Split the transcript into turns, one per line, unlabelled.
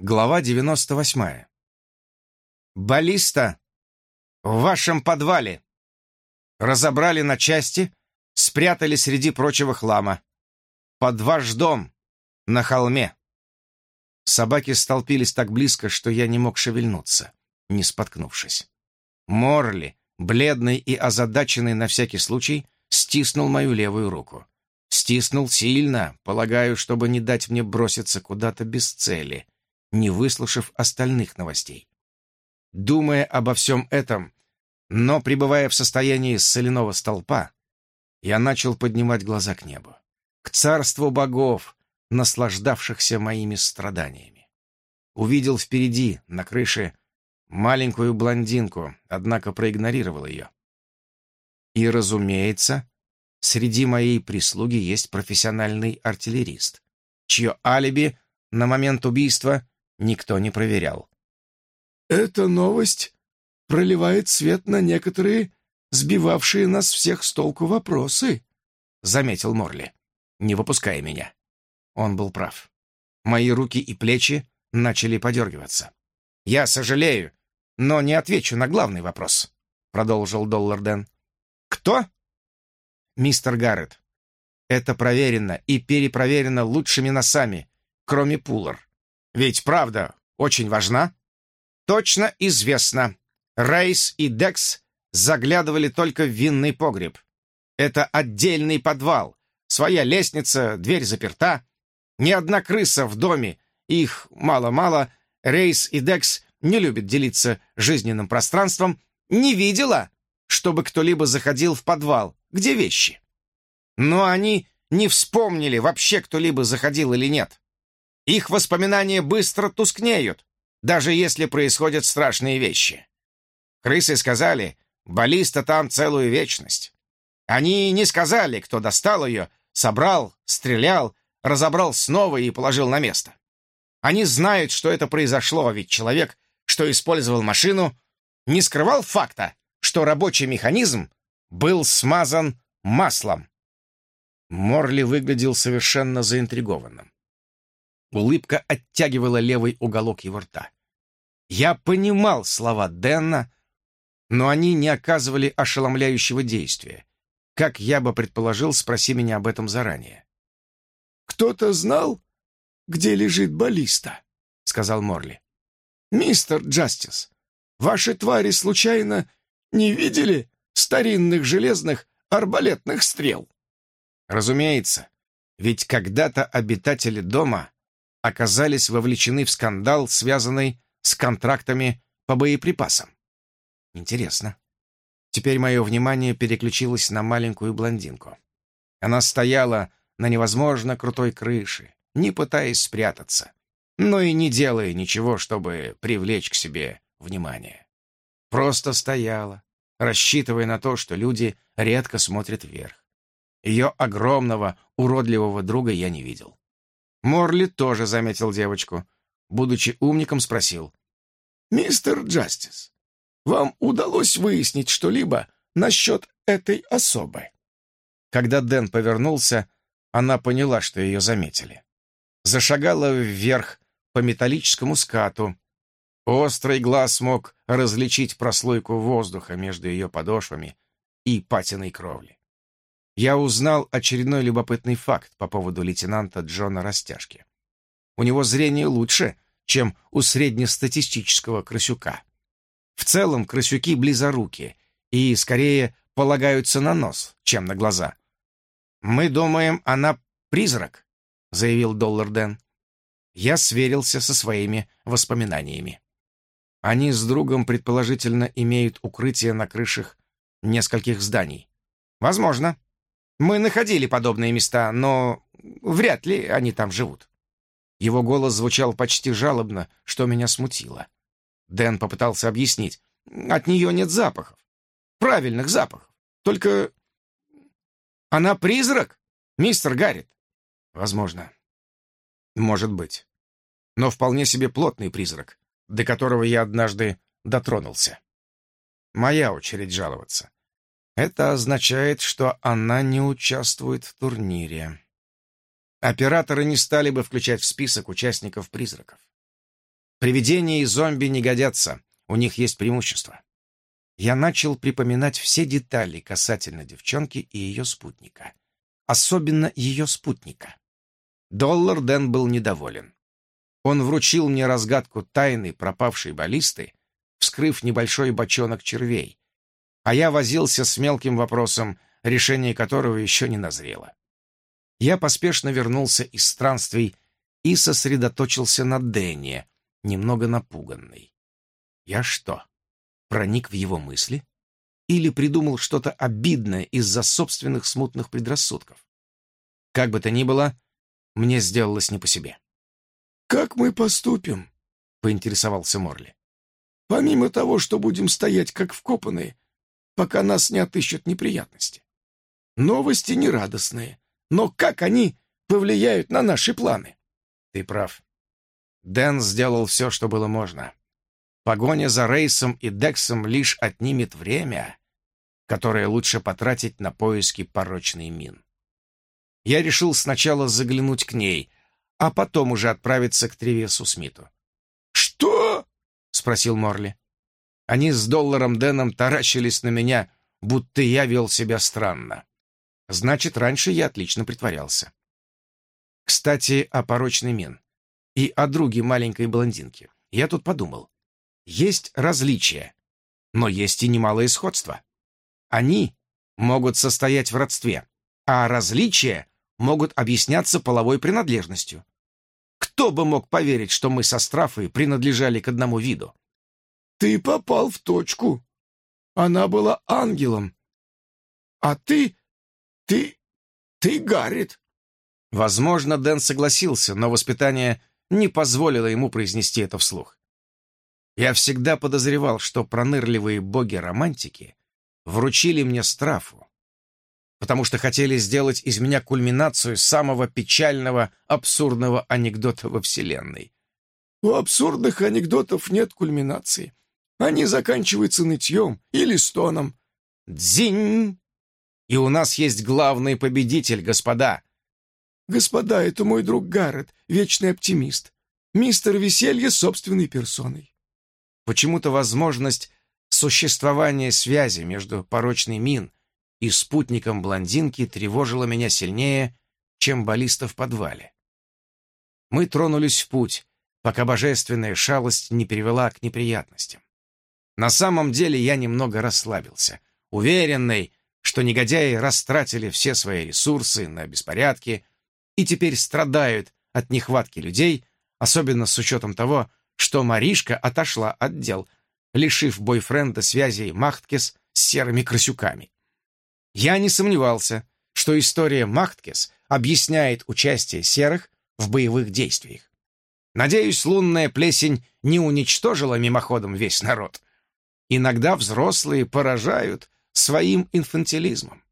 Глава 98. «Баллиста! В вашем подвале!» Разобрали на части, спрятали среди прочего хлама. Под ваш дом, на холме. Собаки столпились так близко, что я не мог шевельнуться, не споткнувшись. Морли, бледный и озадаченный на всякий случай, стиснул мою левую руку. Стиснул сильно, полагаю, чтобы не дать мне броситься куда-то без цели — не выслушав остальных новостей. Думая обо всем этом, но пребывая в состоянии соляного столпа, я начал поднимать глаза к небу, к царству богов, наслаждавшихся моими страданиями. Увидел впереди, на крыше, маленькую блондинку, однако проигнорировал ее. И, разумеется, среди моей прислуги есть профессиональный артиллерист, чье алиби на момент убийства никто не проверял.
«Эта новость проливает свет на некоторые сбивавшие нас всех с толку вопросы», —
заметил Морли, не выпуская меня. Он был прав. Мои руки и плечи начали подергиваться. «Я сожалею, но не отвечу на главный вопрос», — продолжил Доллар Дэн. «Кто?» «Мистер Гаррет. Это проверено и перепроверено лучшими носами, кроме Пулар. Ведь правда очень важна. Точно известно, Рейс и Декс заглядывали только в винный погреб. Это отдельный подвал, своя лестница, дверь заперта. Ни одна крыса в доме, их мало-мало, Рейс и Декс не любят делиться жизненным пространством, не видела, чтобы кто-либо заходил в подвал, где вещи. Но они не вспомнили, вообще кто-либо заходил или нет. Их воспоминания быстро тускнеют, даже если происходят страшные вещи. Крысы сказали, баллиста там целую вечность. Они не сказали, кто достал ее, собрал, стрелял, разобрал снова и положил на место. Они знают, что это произошло, ведь человек, что использовал машину, не скрывал факта, что рабочий механизм был смазан маслом. Морли выглядел совершенно заинтригованным. Улыбка оттягивала левый уголок его рта. Я понимал слова Дэна, но они не оказывали ошеломляющего действия. Как я бы предположил, спроси меня об этом заранее.
«Кто-то знал, где лежит баллиста?» — сказал Морли. «Мистер Джастис, ваши твари случайно не видели старинных железных арбалетных стрел?»
«Разумеется, ведь когда-то обитатели дома оказались вовлечены в скандал, связанный с контрактами по боеприпасам. Интересно. Теперь мое внимание переключилось на маленькую блондинку. Она стояла на невозможно крутой крыше, не пытаясь спрятаться, но и не делая ничего, чтобы привлечь к себе внимание. Просто стояла, рассчитывая на то, что люди редко смотрят вверх. Ее огромного, уродливого друга я не видел. Морли тоже заметил девочку. Будучи умником, спросил.
«Мистер Джастис, вам удалось выяснить что-либо насчет этой особы?»
Когда Дэн повернулся, она поняла, что ее заметили. Зашагала вверх по металлическому скату. Острый глаз мог различить прослойку воздуха между ее подошвами и патиной кровли я узнал очередной любопытный факт по поводу лейтенанта Джона Растяжки. У него зрение лучше, чем у среднестатистического крысюка. В целом крысюки близоруки и скорее полагаются на нос, чем на глаза. «Мы думаем, она призрак», — заявил Доллар Дэн. Я сверился со своими воспоминаниями. Они с другом, предположительно, имеют укрытие на крышах нескольких зданий. Возможно. Мы находили подобные места, но вряд ли они там живут». Его голос звучал почти жалобно, что меня смутило. Дэн попытался объяснить. «От нее нет запахов. Правильных запахов. Только... Она призрак, мистер Гаррит?» «Возможно. Может быть. Но вполне себе плотный призрак, до которого я однажды дотронулся. Моя очередь жаловаться. Это означает, что она не участвует в турнире. Операторы не стали бы включать в список участников призраков. Привидения и зомби не годятся, у них есть преимущество. Я начал припоминать все детали касательно девчонки и ее спутника. Особенно ее спутника. Доллар Дэн был недоволен. Он вручил мне разгадку тайны пропавшей баллисты, вскрыв небольшой бочонок червей, а я возился с мелким вопросом, решение которого еще не назрело. Я поспешно вернулся из странствий и сосредоточился на Дэне, немного напуганный. Я что, проник в его мысли? Или придумал что-то обидное из-за собственных смутных предрассудков? Как бы то ни было, мне сделалось не по себе.
«Как мы поступим?» — поинтересовался Морли. «Помимо того, что будем стоять как вкопанные, пока нас не отыщут неприятности. Новости нерадостные, но как они повлияют на наши планы?»
«Ты прав. Дэн сделал все, что было можно. Погоня за Рейсом и Дексом лишь отнимет время, которое лучше потратить на поиски порочной мин. Я решил сначала заглянуть к ней, а потом уже отправиться к Тревесу Смиту.
«Что?» — спросил Морли.
Они с Долларом Дэном таращились на меня, будто я вел себя странно. Значит, раньше я отлично притворялся. Кстати, о порочной мин и о друге маленькой блондинки. Я тут подумал. Есть различия, но есть и немалое сходство. Они могут состоять в родстве, а различия могут объясняться половой принадлежностью. Кто бы мог поверить, что мы со Страфой принадлежали к одному виду?
Ты попал в точку. Она была ангелом. А ты... ты... ты Гаррит.
Возможно, Дэн согласился, но воспитание не позволило ему произнести это вслух. Я всегда подозревал, что пронырливые боги-романтики вручили мне страфу, потому что хотели сделать из меня кульминацию самого печального, абсурдного анекдота во Вселенной.
У абсурдных анекдотов нет кульминации. Они заканчиваются нытьем или стоном.
Дзинь! И у нас есть главный победитель, господа.
Господа, это мой друг Гаррет, вечный оптимист. Мистер Веселье собственной персоной.
Почему-то возможность существования связи между порочной мин и спутником блондинки тревожило меня сильнее, чем баллиста в подвале. Мы тронулись в путь, пока божественная шалость не привела к неприятностям. На самом деле я немного расслабился, уверенный, что негодяи растратили все свои ресурсы на беспорядки и теперь страдают от нехватки людей, особенно с учетом того, что Маришка отошла от дел, лишив бойфренда связей Махткес с серыми крысюками. Я не сомневался, что история Махткес объясняет участие серых в боевых действиях. Надеюсь, лунная плесень не уничтожила мимоходом весь народ. Иногда взрослые поражают своим инфантилизмом.